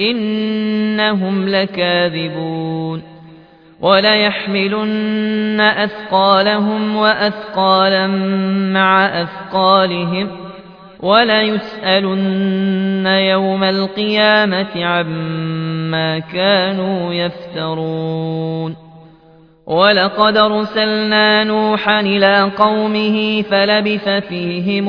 إنهم لكاذبون وليحملن أثقالهم وأثقالا مع أثقالهم وليسألن يوم القيامة عما كانوا يفترون ولقد أرسلنا نوحا إلى قومه فلبث فيهم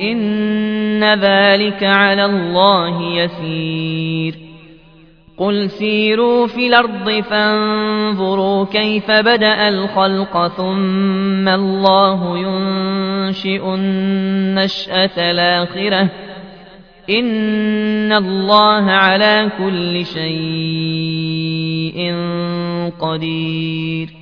إن ذلك على الله يسير. قل سيروا في الأرض فانظروا كيف بدأ الخلق ثم الله ينشئ النشأة الآخرة. إن الله على كل شيء قدير.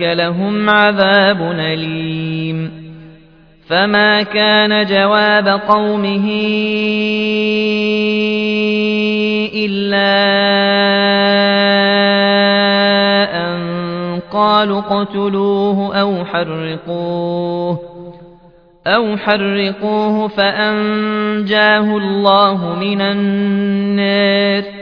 لهم عذاب أليم فما كان جواب قومه إلا أن قالوا اقتلوه أو حرقوه أو حرقوه فأنجاه الله من النار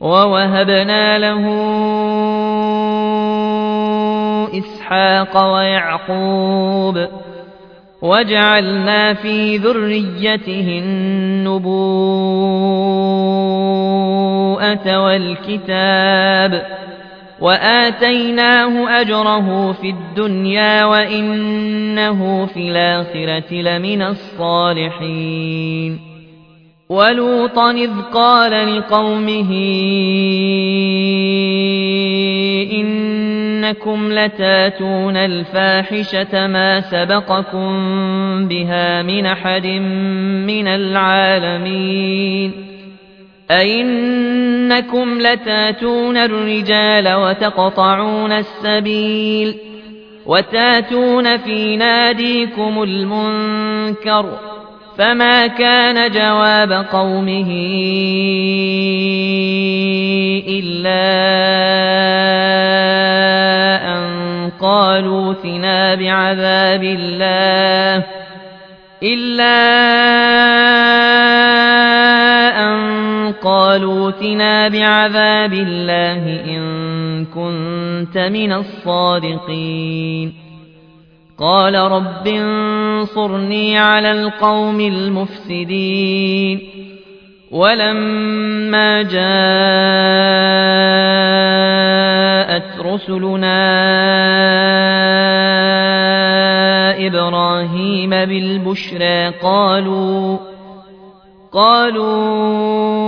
ووهبنا له إسحاق ويعقوب وجعلنا في ذريته النبوءة والكتاب وآتيناه أجره في الدنيا وإنه في الآخرة لمن الصالحين ولوطا إذ قال لقومه إنكم لتاتون الفاحشة ما سبقكم بها من أحد من العالمين أئنكم لتاتون الرجال وتقطعون السبيل وتاتون في ناديكم المنكر فما كان جواب قومه إلا أن قالوا ثنا بعذاب الله إلا أن قالوا ثنا بعذاب الله إن كنت من الصادقين قال رب انصرني على القوم المفسدين ولما جاءت رسلنا إبراهيم بالبشرى قالوا قالوا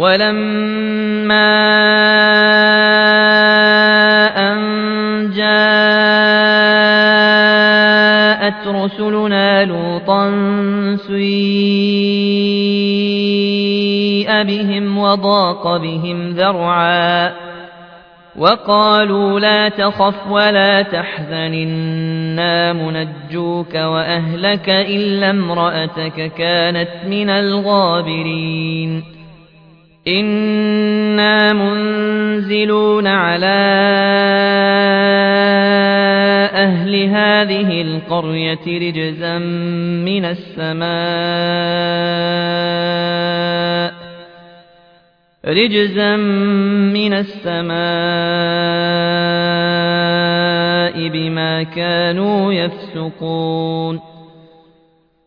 ولما أن جاءت رسلنا لوطا سيء بهم وضاق بهم ذرعا وقالوا لا تخف ولا تحزن إنا منجوك وأهلك إلا امرأتك كانت من الغابرين إنا منزلون على أهل هذه القرية رجزا من السماء رجزا من السماء بما كانوا يفسقون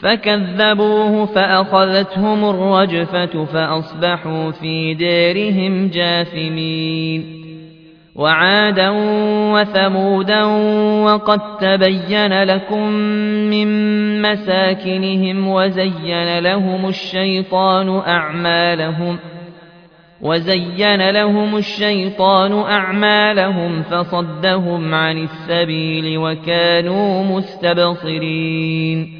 فكذبوه فأخذتهم الرجفة فأصبحوا في دارهم جاثمين. وعادا وثمودا وقد تبين لكم من مساكنهم وزين لهم الشيطان أعمالهم وزين لهم الشيطان أعمالهم فصدهم عن السبيل وكانوا مستبصرين.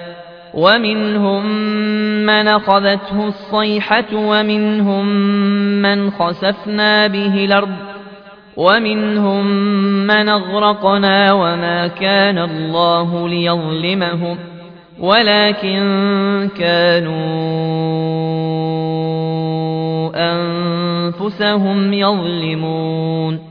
ومنهم من أخذته الصيحة ومنهم من خسفنا به الأرض ومنهم من أغرقنا وما كان الله ليظلمهم ولكن كانوا أنفسهم يظلمون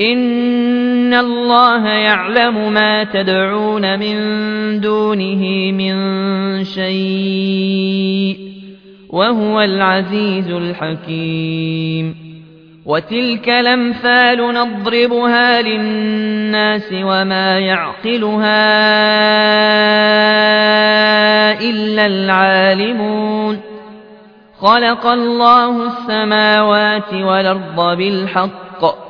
إن الله يعلم ما تدعون من دونه من شيء وهو العزيز الحكيم وتلك الأمثال نضربها للناس وما يعقلها إلا العالمون خلق الله السماوات والأرض بالحق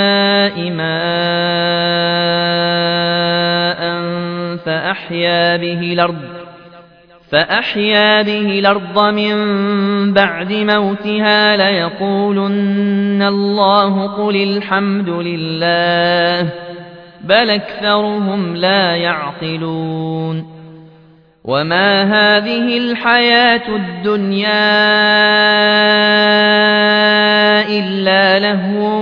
ماء فأحيا به الأرض فأحيا به الأرض من بعد موتها ليقولن الله قل الحمد لله بل أكثرهم لا يعقلون. وما هذه الحياة الدنيا إلا لهو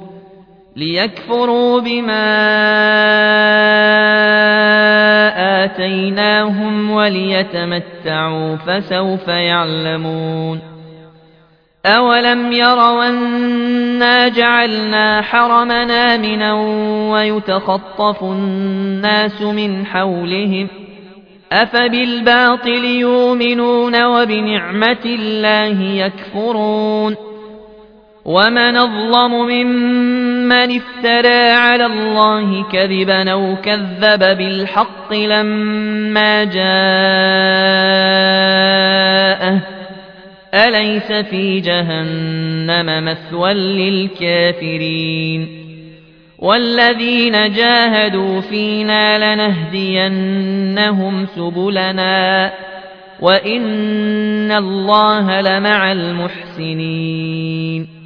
ليكفروا بما آتيناهم وليتمتعوا فسوف يعلمون أولم يروا أنا جعلنا حرمنا آمنا ويتخطف الناس من حولهم ۖ أفبالباطل يؤمنون وبنعمة الله يكفرون ومن اظلم ممن افترى على الله كذبا أو كذب بالحق لما جاءه أليس في جهنم مثوى للكافرين والذين جاهدوا فينا لنهدينهم سبلنا وإن الله لمع المحسنين